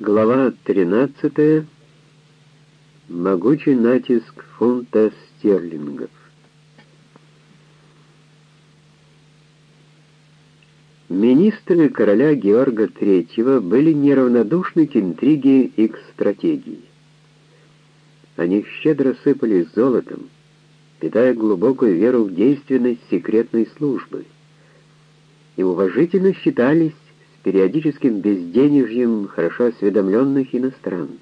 Глава 13. Могучий натиск фунта стерлингов. Министры короля Георга III были неравнодушны к интриге и к стратегии. Они щедро сыпались золотом, питая глубокую веру в действенность секретной службы, и уважительно считались периодическим безденежьем хорошо осведомленных иностранцев.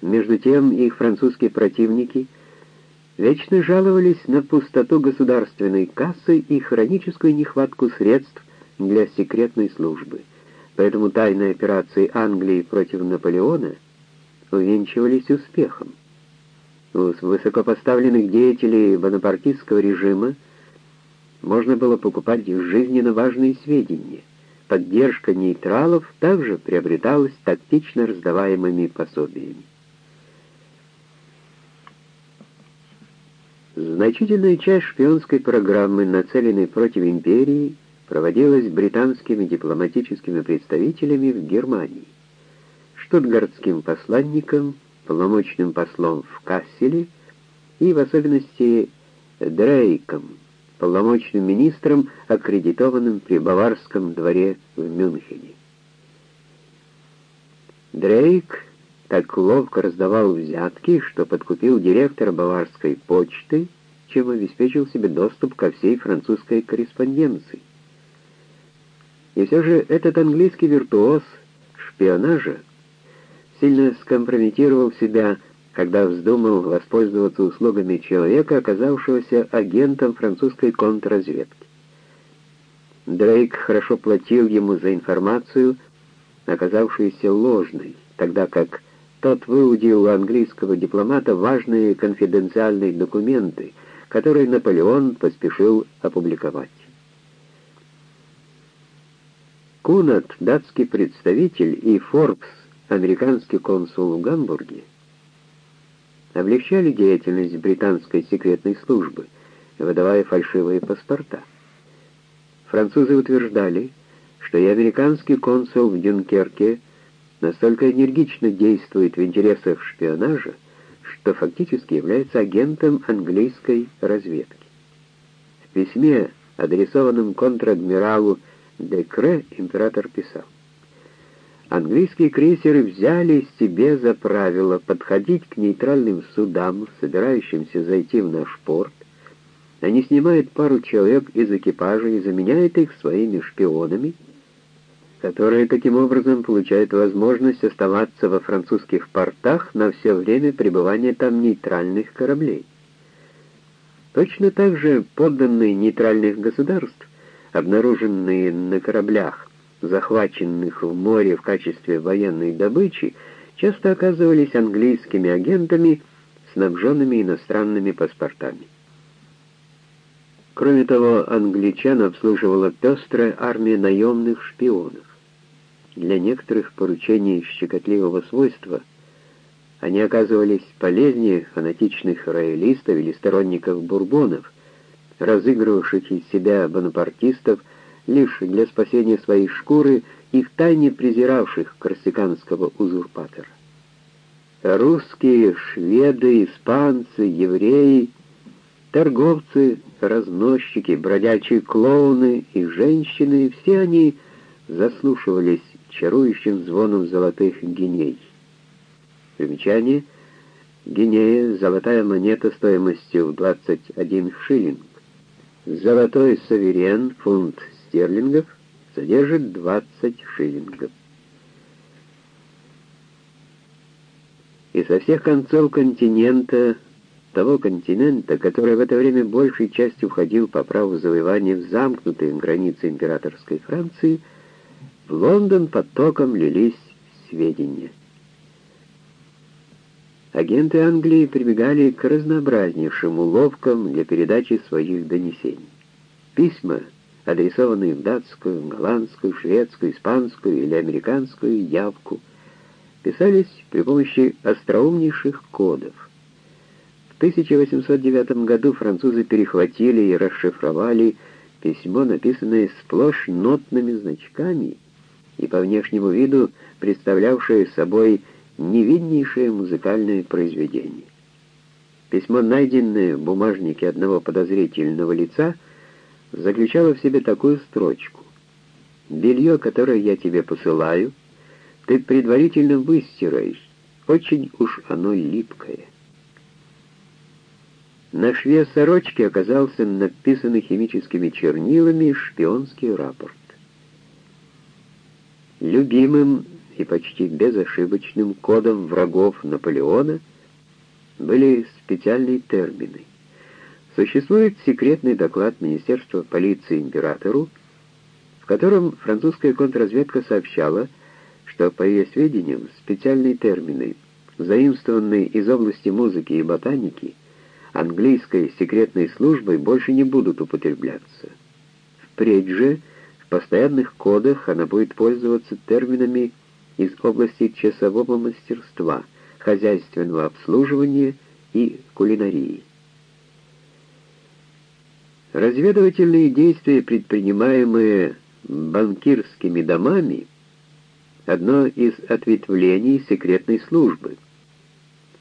Между тем их французские противники вечно жаловались на пустоту государственной кассы и хроническую нехватку средств для секретной службы. Поэтому тайные операции Англии против Наполеона увенчивались успехом. У высокопоставленных деятелей бонапартистского режима можно было покупать жизненно важные сведения. Поддержка нейтралов также приобреталась тактично раздаваемыми пособиями. Значительная часть шпионской программы, нацеленной против империи, проводилась британскими дипломатическими представителями в Германии, штутгартским посланником, полномочным послом в Касселе и в особенности Дрейком, полномочным министром, аккредитованным при Баварском дворе в Мюнхене. Дрейк так ловко раздавал взятки, что подкупил директора Баварской почты, чем обеспечил себе доступ ко всей французской корреспонденции. И все же этот английский виртуоз шпионажа сильно скомпрометировал себя когда вздумал воспользоваться услугами человека, оказавшегося агентом французской контрразведки. Дрейк хорошо платил ему за информацию, оказавшуюся ложной, тогда как тот выудил у английского дипломата важные конфиденциальные документы, которые Наполеон поспешил опубликовать. Кунат, датский представитель, и Форбс, американский консул в Гамбурге, облегчали деятельность британской секретной службы, выдавая фальшивые паспорта. Французы утверждали, что и американский консул в Дюнкерке настолько энергично действует в интересах шпионажа, что фактически является агентом английской разведки. В письме, адресованном контр-адмиралу Декре, император писал, Английские крейсеры взяли себе за правило подходить к нейтральным судам, собирающимся зайти в наш порт. Они снимают пару человек из экипажа и заменяют их своими шпионами, которые таким образом получают возможность оставаться во французских портах на все время пребывания там нейтральных кораблей. Точно так же подданные нейтральных государств, обнаруженные на кораблях, захваченных в море в качестве военной добычи, часто оказывались английскими агентами, снабженными иностранными паспортами. Кроме того, англичан обслуживала пестрая армия наемных шпионов. Для некоторых поручений щекотливого свойства они оказывались полезнее фанатичных роялистов или сторонников бурбонов, разыгрывавших из себя бонапартистов лишь для спасения своей шкуры и втайне презиравших корсиканского узурпатора. Русские, шведы, испанцы, евреи, торговцы, разносчики, бродячие клоуны и женщины, все они заслушивались чарующим звоном золотых гиней. Примечание. Гинея — золотая монета стоимостью в 21 шиллинг. Золотой суверен, фунт стерлингов содержит 20 шиллингов. И со всех концов континента, того континента, который в это время большей частью входил по праву завоевания в замкнутые границы императорской Франции, в Лондон потоком лились сведения. Агенты Англии прибегали к разнообразнейшим уловкам для передачи своих донесений. Письма — адресованные в датскую, голландскую, шведскую, испанскую или американскую явку, писались при помощи остроумнейших кодов. В 1809 году французы перехватили и расшифровали письмо, написанное сплошь нотными значками и по внешнему виду представлявшее собой невиднейшее музыкальное произведение. Письмо, найденное в бумажнике одного подозрительного лица, заключало в себе такую строчку. «Белье, которое я тебе посылаю, ты предварительно выстираешь, очень уж оно липкое». На шве сорочки оказался написанный химическими чернилами шпионский рапорт. Любимым и почти безошибочным кодом врагов Наполеона были специальные термины. Существует секретный доклад Министерства полиции императору, в котором французская контрразведка сообщала, что, по ее сведениям, специальные термины, заимствованные из области музыки и ботаники, английской секретной службой больше не будут употребляться. Впредь же в постоянных кодах она будет пользоваться терминами из области часового мастерства, хозяйственного обслуживания и кулинарии. Разведывательные действия, предпринимаемые банкирскими домами, одно из ответвлений секретной службы.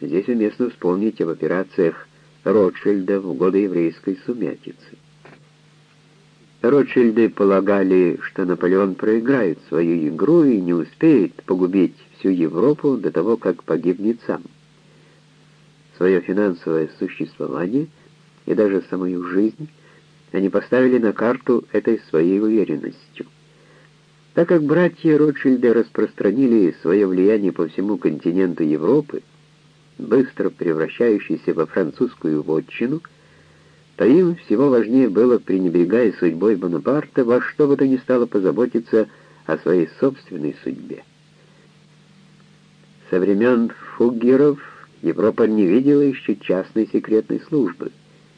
Здесь уместно вспомнить об операциях Ротшильда в годы еврейской сумятицы. Ротшильды полагали, что Наполеон проиграет свою игру и не успеет погубить всю Европу до того, как погибнет сам. Свое финансовое существование и даже самую жизнь они поставили на карту этой своей уверенностью. Так как братья Ротшильды распространили свое влияние по всему континенту Европы, быстро превращающейся во французскую вотчину, то им всего важнее было, пренебрегая судьбой Бонапарта, во что бы то ни стало позаботиться о своей собственной судьбе. Со времен Фуггеров Европа не видела еще частной секретной службы,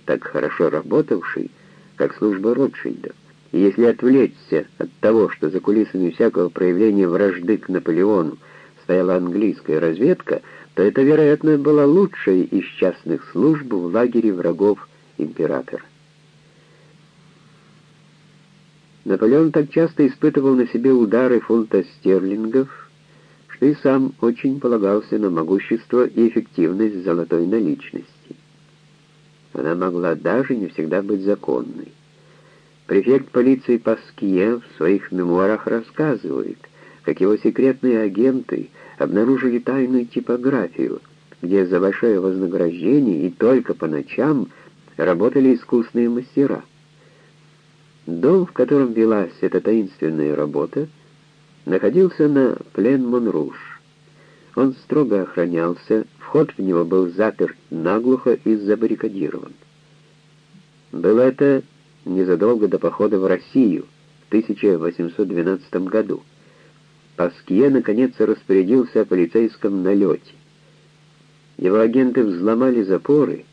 так хорошо работавшей, как служба Ротшильдов. И если отвлечься от того, что за кулисами всякого проявления вражды к Наполеону стояла английская разведка, то это, вероятно, была лучшая из частных служб в лагере врагов императора. Наполеон так часто испытывал на себе удары фунта стерлингов, что и сам очень полагался на могущество и эффективность золотой наличности. Она могла даже не всегда быть законной. Префект полиции Паские в своих мемуарах рассказывает, как его секретные агенты обнаружили тайную типографию, где за большое вознаграждение и только по ночам работали искусные мастера. Дом, в котором велась эта таинственная работа, находился на Плен-Монруш. Он строго охранялся, вход в него был заперт наглухо и забаррикадирован. Было это незадолго до похода в Россию в 1812 году. Паскье наконец распорядился о полицейском налете. Его агенты взломали запоры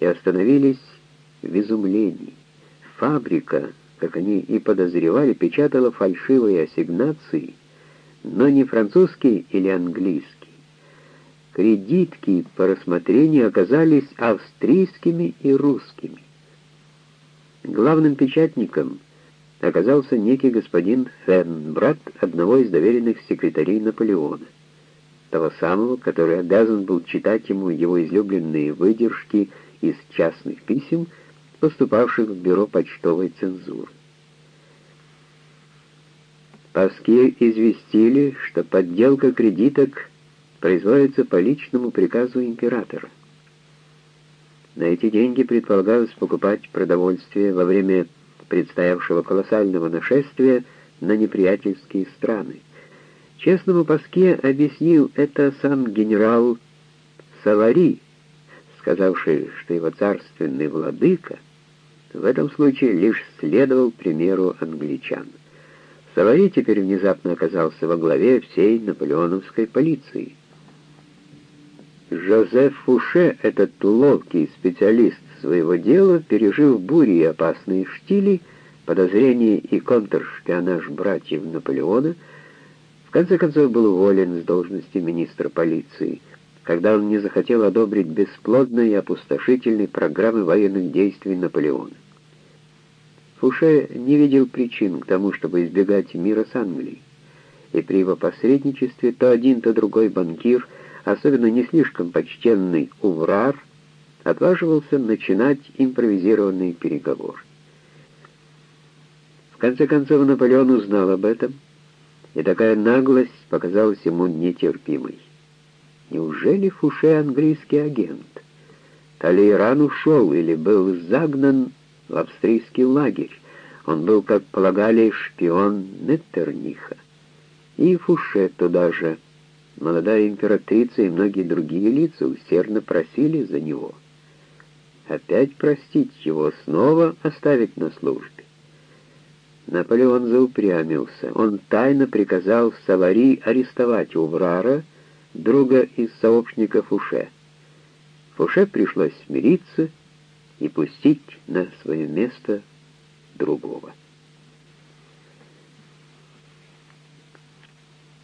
и остановились в изумлении. Фабрика, как они и подозревали, печатала фальшивые ассигнации, но не французские или английские. Кредитки по рассмотрению оказались австрийскими и русскими. Главным печатником оказался некий господин Ферн, брат одного из доверенных секретарей Наполеона, того самого, который обязан был читать ему его излюбленные выдержки из частных писем, поступавших в бюро почтовой цензуры. Паске известили, что подделка кредиток производится по личному приказу императора. На эти деньги предполагалось покупать продовольствие во время предстоявшего колоссального нашествия на неприятельские страны. Честному Паске объяснил это сам генерал Савари, сказавший, что его царственный владыка в этом случае лишь следовал примеру англичан. Савари теперь внезапно оказался во главе всей наполеоновской полиции. Жозеф Фуше, этот ловкий специалист своего дела, пережив бури и опасные штили, подозрения и контршпионаж братьев Наполеона, в конце концов был уволен с должности министра полиции, когда он не захотел одобрить бесплодной и опустошительной программы военных действий Наполеона. Фуше не видел причин к тому, чтобы избегать мира с Англией. и при его посредничестве то один, то другой банкир, особенно не слишком почтенный Уврар, отваживался начинать импровизированный переговор. В конце концов Наполеон узнал об этом, и такая наглость показалась ему нетерпимой. Неужели Фуше английский агент? Талейран ушел или был загнан в австрийский лагерь. Он был, как полагали, шпион Неттерниха. И Фуше туда же. Молодая императрица и многие другие лица усердно просили за него. Опять простить его, снова оставить на службе. Наполеон заупрямился. Он тайно приказал Савари арестовать Уврара, друга из сообщников Фуше. Фуше пришлось смириться и пустить на свое место другого.